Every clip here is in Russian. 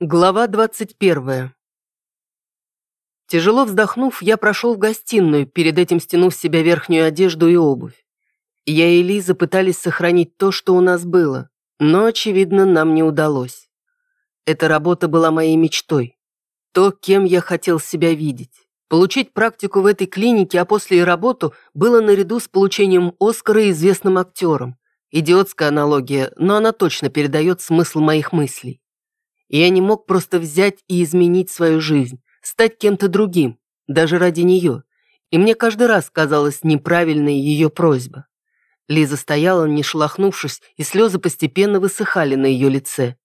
Глава 21. Тяжело вздохнув, я прошел в гостиную, перед этим стянув с себя верхнюю одежду и обувь. Я и Лиза пытались сохранить то, что у нас было, но, очевидно, нам не удалось. Эта работа была моей мечтой. То, кем я хотел себя видеть. Получить практику в этой клинике, а после и работу, было наряду с получением Оскара известным актером. Идиотская аналогия, но она точно передает смысл моих мыслей. И я не мог просто взять и изменить свою жизнь, стать кем-то другим, даже ради нее. И мне каждый раз казалась неправильной ее просьба. Лиза стояла, не шелохнувшись, и слезы постепенно высыхали на ее лице.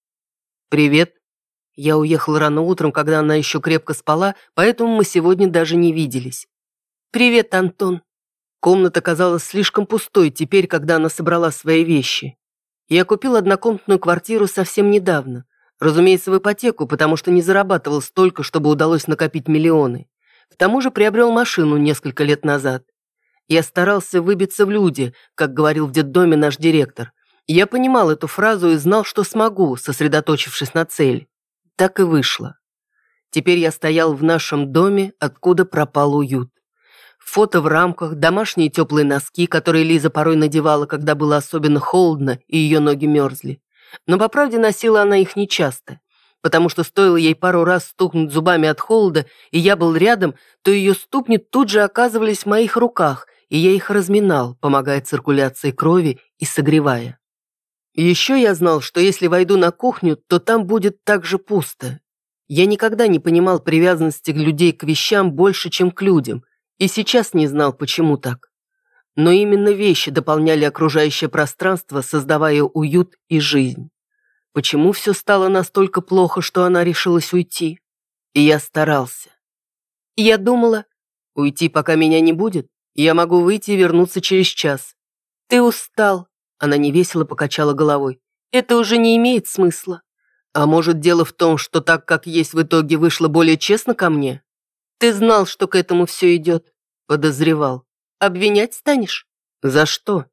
«Привет». Я уехал рано утром, когда она еще крепко спала, поэтому мы сегодня даже не виделись. «Привет, Антон». Комната казалась слишком пустой теперь, когда она собрала свои вещи. Я купил однокомнатную квартиру совсем недавно. Разумеется, в ипотеку, потому что не зарабатывал столько, чтобы удалось накопить миллионы. К тому же приобрел машину несколько лет назад. Я старался выбиться в люди, как говорил в детдоме наш директор. Я понимал эту фразу и знал, что смогу, сосредоточившись на цели. Так и вышло. Теперь я стоял в нашем доме, откуда пропал уют. Фото в рамках, домашние теплые носки, которые Лиза порой надевала, когда было особенно холодно и ее ноги мерзли. Но, по правде, носила она их нечасто, потому что стоило ей пару раз стукнуть зубами от холода, и я был рядом, то ее ступни тут же оказывались в моих руках, и я их разминал, помогая циркуляции крови и согревая. Еще я знал, что если войду на кухню, то там будет так же пусто. Я никогда не понимал привязанности людей к вещам больше, чем к людям, и сейчас не знал, почему так. Но именно вещи дополняли окружающее пространство, создавая уют и жизнь. Почему все стало настолько плохо, что она решилась уйти? И я старался. Я думала, уйти, пока меня не будет, я могу выйти и вернуться через час. Ты устал, она невесело покачала головой. Это уже не имеет смысла. А может, дело в том, что так, как есть в итоге, вышло более честно ко мне? Ты знал, что к этому все идет. Подозревал. Обвинять станешь? За что?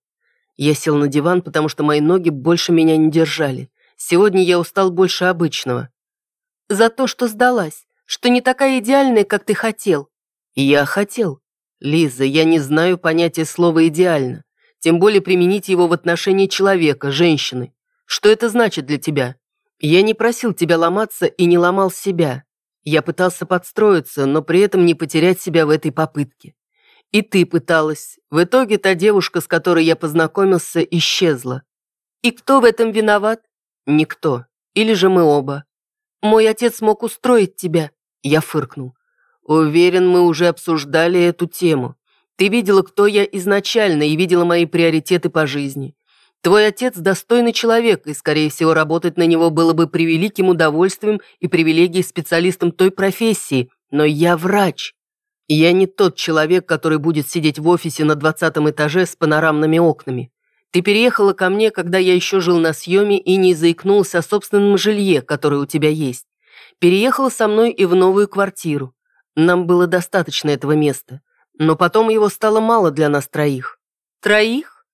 Я сел на диван, потому что мои ноги больше меня не держали. Сегодня я устал больше обычного. За то, что сдалась, что не такая идеальная, как ты хотел. Я хотел. Лиза, я не знаю понятия слова «идеально». Тем более применить его в отношении человека, женщины. Что это значит для тебя? Я не просил тебя ломаться и не ломал себя. Я пытался подстроиться, но при этом не потерять себя в этой попытке. И ты пыталась. В итоге та девушка, с которой я познакомился, исчезла. И кто в этом виноват? Никто. Или же мы оба. Мой отец мог устроить тебя. Я фыркнул. Уверен, мы уже обсуждали эту тему. Ты видела, кто я изначально, и видела мои приоритеты по жизни. Твой отец достойный человек, и, скорее всего, работать на него было бы превеликим удовольствием и привилегией специалистом той профессии, но я врач. Я не тот человек, который будет сидеть в офисе на двадцатом этаже с панорамными окнами. Ты переехала ко мне, когда я еще жил на съеме и не заикнулся о собственном жилье, которое у тебя есть. Переехала со мной и в новую квартиру. Нам было достаточно этого места. Но потом его стало мало для нас троих. Троих?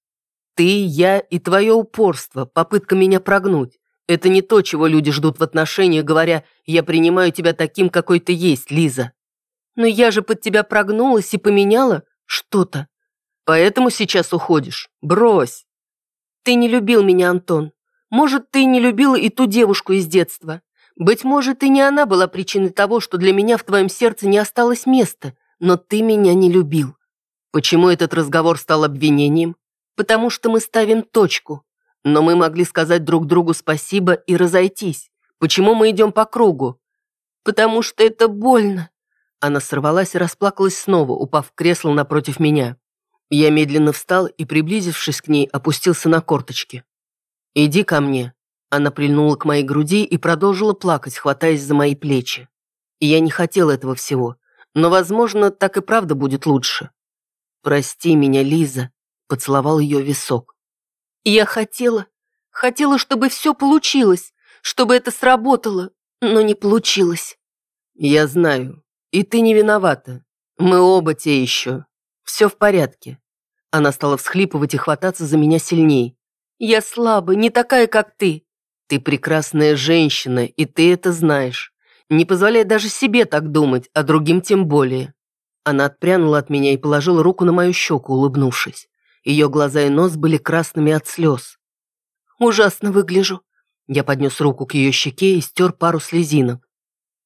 Ты, я и твое упорство, попытка меня прогнуть. Это не то, чего люди ждут в отношениях, говоря «я принимаю тебя таким, какой ты есть, Лиза». Но я же под тебя прогнулась и поменяла что-то. Поэтому сейчас уходишь. Брось. Ты не любил меня, Антон. Может, ты не любила и ту девушку из детства. Быть может, и не она была причиной того, что для меня в твоем сердце не осталось места, но ты меня не любил. Почему этот разговор стал обвинением? Потому что мы ставим точку. Но мы могли сказать друг другу спасибо и разойтись. Почему мы идем по кругу? Потому что это больно. Она сорвалась и расплакалась снова, упав в кресло напротив меня. Я медленно встал и, приблизившись к ней, опустился на корточки. «Иди ко мне». Она прильнула к моей груди и продолжила плакать, хватаясь за мои плечи. И я не хотел этого всего, но, возможно, так и правда будет лучше. «Прости меня, Лиза», — поцеловал ее висок. «Я хотела, хотела, чтобы все получилось, чтобы это сработало, но не получилось». «Я знаю, и ты не виновата. Мы оба те еще. Все в порядке. Она стала всхлипывать и хвататься за меня сильней. Я слабая, не такая, как ты. Ты прекрасная женщина, и ты это знаешь. Не позволяй даже себе так думать, а другим тем более. Она отпрянула от меня и положила руку на мою щеку, улыбнувшись. Ее глаза и нос были красными от слез. «Ужасно выгляжу». Я поднес руку к ее щеке и стер пару слезинок.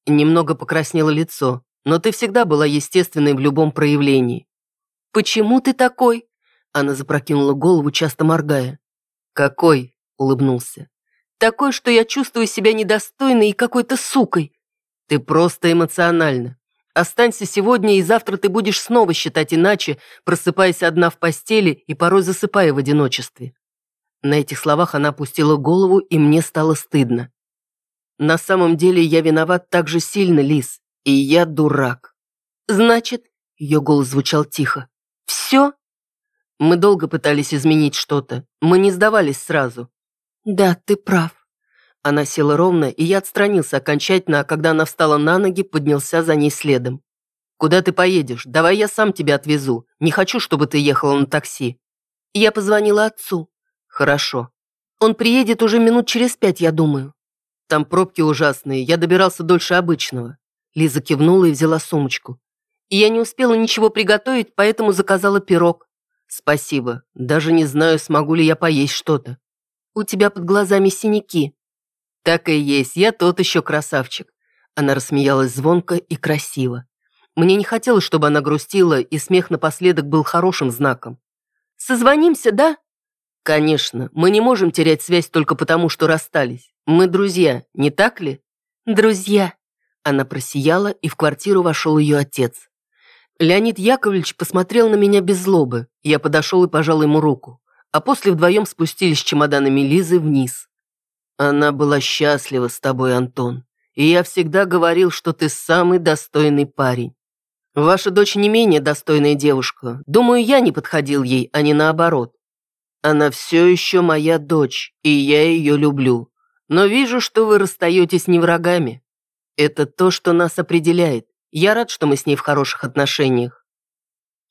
Немного покраснело лицо, но ты всегда была естественной в любом проявлении. «Почему ты такой?» Она запрокинула голову, часто моргая. «Какой?» — улыбнулся. «Такой, что я чувствую себя недостойной и какой-то сукой». «Ты просто эмоциональна. Останься сегодня, и завтра ты будешь снова считать иначе, просыпаясь одна в постели и порой засыпая в одиночестве». На этих словах она опустила голову, и мне стало стыдно. «На самом деле я виноват так же сильно, Лис, и я дурак». «Значит...» — ее голос звучал тихо. «Все?» Мы долго пытались изменить что-то. Мы не сдавались сразу. Да, ты прав. Она села ровно, и я отстранился окончательно, а когда она встала на ноги, поднялся за ней следом. «Куда ты поедешь? Давай я сам тебя отвезу. Не хочу, чтобы ты ехала на такси». Я позвонила отцу. «Хорошо. Он приедет уже минут через пять, я думаю». «Там пробки ужасные, я добирался дольше обычного». Лиза кивнула и взяла сумочку. я не успела ничего приготовить, поэтому заказала пирог. «Спасибо. Даже не знаю, смогу ли я поесть что-то». «У тебя под глазами синяки». «Так и есть, я тот еще красавчик». Она рассмеялась звонко и красиво. Мне не хотелось, чтобы она грустила, и смех напоследок был хорошим знаком. «Созвонимся, да?» «Конечно, мы не можем терять связь только потому, что расстались. Мы друзья, не так ли?» «Друзья». Она просияла, и в квартиру вошел ее отец. Леонид Яковлевич посмотрел на меня без злобы. Я подошел и пожал ему руку. А после вдвоем спустились с чемоданами Лизы вниз. Она была счастлива с тобой, Антон. И я всегда говорил, что ты самый достойный парень. Ваша дочь не менее достойная девушка. Думаю, я не подходил ей, а не наоборот. Она все еще моя дочь, и я ее люблю. Но вижу, что вы расстаетесь не врагами. Это то, что нас определяет. Я рад, что мы с ней в хороших отношениях».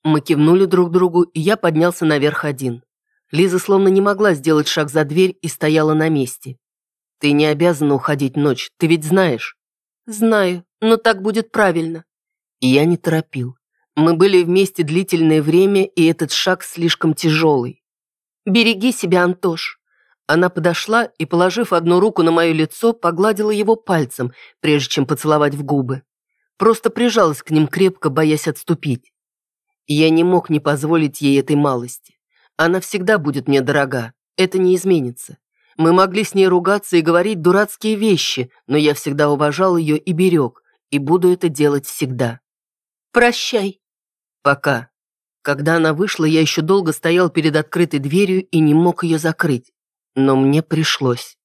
Мы кивнули друг другу, и я поднялся наверх один. Лиза словно не могла сделать шаг за дверь и стояла на месте. «Ты не обязана уходить ночь, ты ведь знаешь». «Знаю, но так будет правильно». И я не торопил. Мы были вместе длительное время, и этот шаг слишком тяжелый. «Береги себя, Антош». Она подошла и, положив одну руку на мое лицо, погладила его пальцем, прежде чем поцеловать в губы. Просто прижалась к ним крепко, боясь отступить. я не мог не позволить ей этой малости. Она всегда будет мне дорога, это не изменится. Мы могли с ней ругаться и говорить дурацкие вещи, но я всегда уважал ее и берег, и буду это делать всегда. Прощай. Пока. Когда она вышла, я еще долго стоял перед открытой дверью и не мог ее закрыть. Но мне пришлось.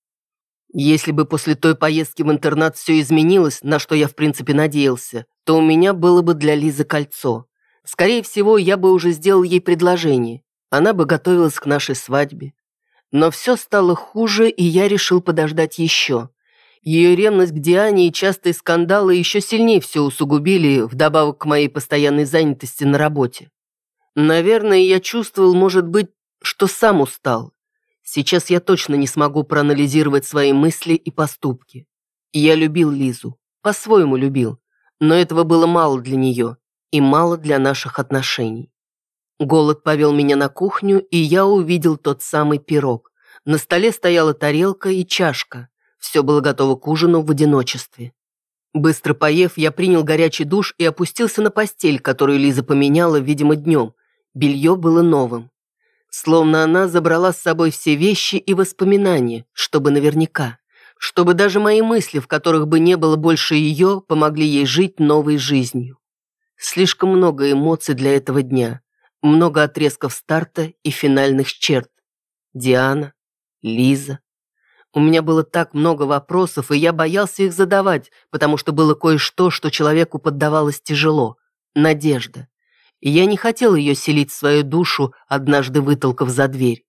Если бы после той поездки в интернат все изменилось, на что я в принципе надеялся, то у меня было бы для Лизы кольцо. Скорее всего, я бы уже сделал ей предложение. Она бы готовилась к нашей свадьбе. Но все стало хуже, и я решил подождать еще. Ее ревность к Диане и частые скандалы еще сильнее все усугубили, вдобавок к моей постоянной занятости на работе. Наверное, я чувствовал, может быть, что сам устал, Сейчас я точно не смогу проанализировать свои мысли и поступки. Я любил Лизу, по-своему любил, но этого было мало для нее и мало для наших отношений. Голод повел меня на кухню, и я увидел тот самый пирог. На столе стояла тарелка и чашка. Все было готово к ужину в одиночестве. Быстро поев, я принял горячий душ и опустился на постель, которую Лиза поменяла, видимо, днем. Белье было новым. Словно она забрала с собой все вещи и воспоминания, чтобы наверняка. Чтобы даже мои мысли, в которых бы не было больше ее, помогли ей жить новой жизнью. Слишком много эмоций для этого дня. Много отрезков старта и финальных черт. Диана, Лиза. У меня было так много вопросов, и я боялся их задавать, потому что было кое-что, что человеку поддавалось тяжело. Надежда и я не хотел ее селить в свою душу, однажды вытолкав за дверь.